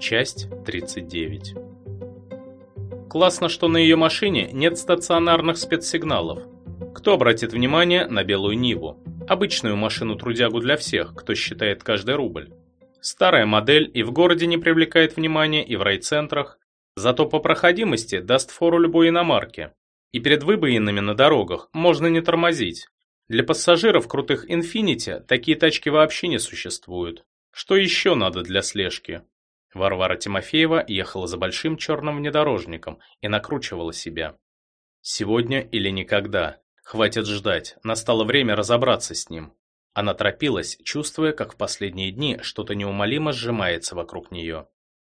Часть 39. Классно, что на ее машине нет стационарных спецсигналов. Кто обратит внимание на белую Ниву? Обычную машину-трудягу для всех, кто считает каждый рубль. Старая модель и в городе не привлекает внимания, и в райцентрах. Зато по проходимости даст фору любой иномарке. И перед выбоинами на дорогах можно не тормозить. Для пассажиров крутых Infiniti такие тачки вообще не существуют. Что еще надо для слежки? Варвара Тимофеева ехала за большим черным внедорожником и накручивала себя. Сегодня или никогда. Хватит ждать, настало время разобраться с ним. Она торопилась, чувствуя, как в последние дни что-то неумолимо сжимается вокруг нее.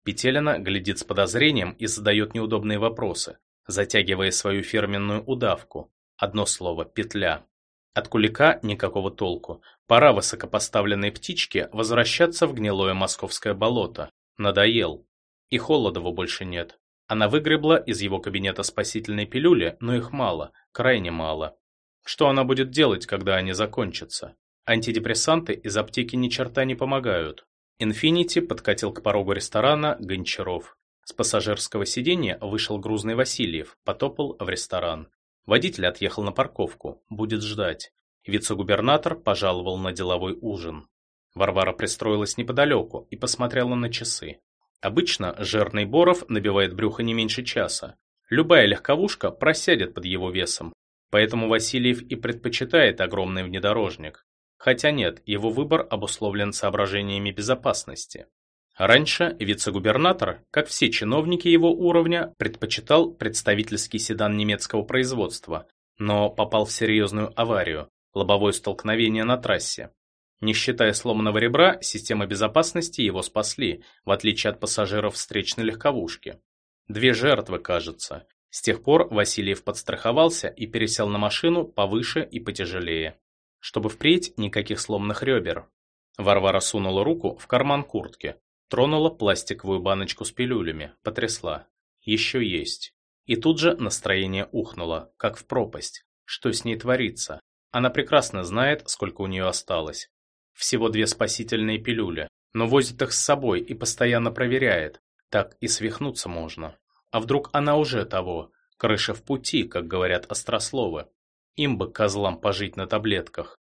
Петелина глядит с подозрением и задает неудобные вопросы, затягивая свою фирменную удавку. Одно слово – петля. От кулика никакого толку. Пора высокопоставленной птичке возвращаться в гнилое московское болото. Надоел. И Холодова больше нет. Она выгребла из его кабинета спасительные пилюли, но их мало, крайне мало. Что она будет делать, когда они закончатся? Антидепрессанты из аптеки ни черта не помогают. Инфинити подкатил к порогу ресторана Гончаров. С пассажирского сиденья вышел грузный Васильев, потопал в ресторан. Водитель отъехал на парковку, будет ждать. Вице-губернатор пожаловал на деловой ужин. Варвара пристроилась неподалеку и посмотрела на часы. Обычно жирный Боров набивает брюхо не меньше часа. Любая легковушка просядет под его весом, поэтому Васильев и предпочитает огромный внедорожник. Хотя нет, его выбор обусловлен соображениями безопасности. Раньше вице-губернатор, как все чиновники его уровня, предпочитал представительский седан немецкого производства, но попал в серьезную аварию, лобовое столкновение на трассе. Не считая сломанного ребра, системы безопасности его спасли, в отличие от пассажиров встречной легковушки. Две жертвы, кажется. С тех пор Васильев подстраховался и пересел на машину повыше и потяжелее. Чтобы впредь никаких сломанных ребер. Варвара сунула руку в карман куртки, тронула пластиковую баночку с пилюлями, потрясла. Еще есть. И тут же настроение ухнуло, как в пропасть. Что с ней творится? Она прекрасно знает, сколько у нее осталось. Всего две спасительные пилюли, но возит их с собой и постоянно проверяет. Так и свихнуться можно. А вдруг она уже того? Крыша в пути, как говорят острословы. Им бы, козлам, пожить на таблетках.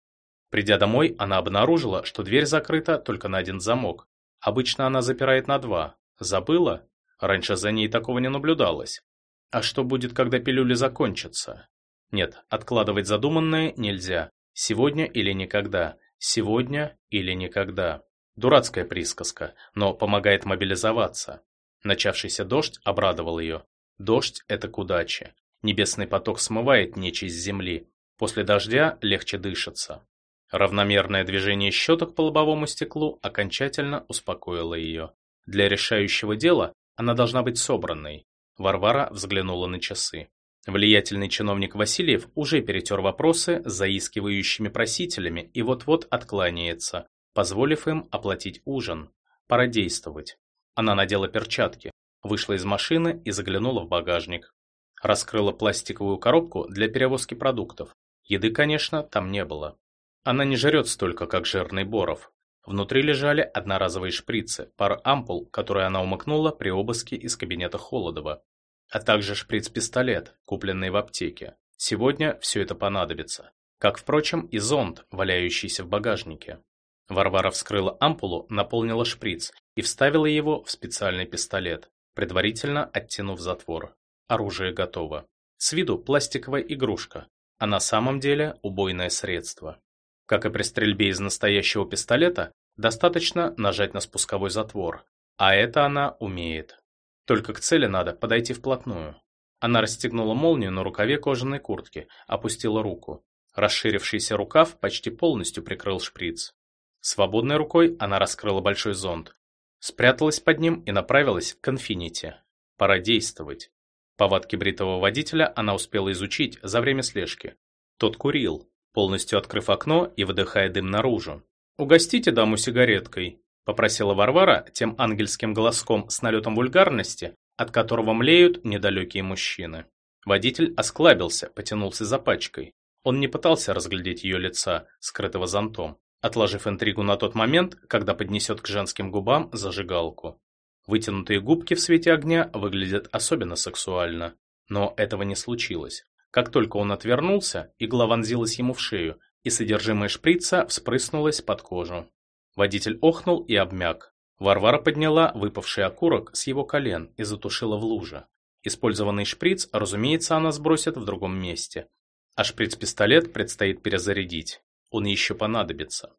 Придя домой, она обнаружила, что дверь закрыта только на один замок. Обычно она запирает на два. Забыла? Раньше за ней такого не наблюдалось. А что будет, когда пилюли закончатся? Нет, откладывать задуманное нельзя. Сегодня или никогда. Сегодня или никогда. Дурацкая присказка, но помогает мобилизоваться. Начавшийся дождь обрадовал ее. Дождь – это к удаче. Небесный поток смывает нечисть с земли. После дождя легче дышится. Равномерное движение щеток по лобовому стеклу окончательно успокоило ее. Для решающего дела она должна быть собранной. Варвара взглянула на часы. Влиятельный чиновник Васильев уже перетер вопросы с заискивающими просителями и вот-вот откланяется, позволив им оплатить ужин. Пора действовать. Она надела перчатки, вышла из машины и заглянула в багажник. Раскрыла пластиковую коробку для перевозки продуктов. Еды, конечно, там не было. Она не жрет столько, как жирный Боров. Внутри лежали одноразовые шприцы, пара ампул, которые она умыкнула при обыске из кабинета Холодова а также шприц-пистолет, купленный в аптеке. Сегодня все это понадобится. Как, впрочем, и зонд, валяющийся в багажнике. Варвара вскрыла ампулу, наполнила шприц и вставила его в специальный пистолет, предварительно оттянув затвор. Оружие готово. С виду пластиковая игрушка, а на самом деле убойное средство. Как и при стрельбе из настоящего пистолета, достаточно нажать на спусковой затвор, а это она умеет. Только к цели надо подойти вплотную. Она расстегнула молнию на рукаве кожаной куртки, опустила руку. Расширившийся рукав почти полностью прикрыл шприц. Свободной рукой она раскрыла большой зонт, спряталась под ним и направилась к инфинити. Пора действовать. Повадки бритого водителя она успела изучить за время слежки. Тот курил, полностью открыв окно и выдыхая дым наружу. «Угостите даму сигареткой», — попросила Варвара тем ангельским голоском с налетом вульгарности, от которого млеют недалекие мужчины. Водитель осклабился, потянулся за пачкой. Он не пытался разглядеть ее лица, скрытого зонтом, отложив интригу на тот момент, когда поднесет к женским губам зажигалку. Вытянутые губки в свете огня выглядят особенно сексуально. Но этого не случилось. Как только он отвернулся, игла вонзилась ему в шею, и содержимое шприца вспрыснулось под кожу. Водитель охнул и обмяк. Варвара подняла выпавший окурок с его колен и затушила в луже. Использованный шприц, разумеется, она сбросит в другом месте. А шприц-пистолет предстоит перезарядить. Он еще понадобится.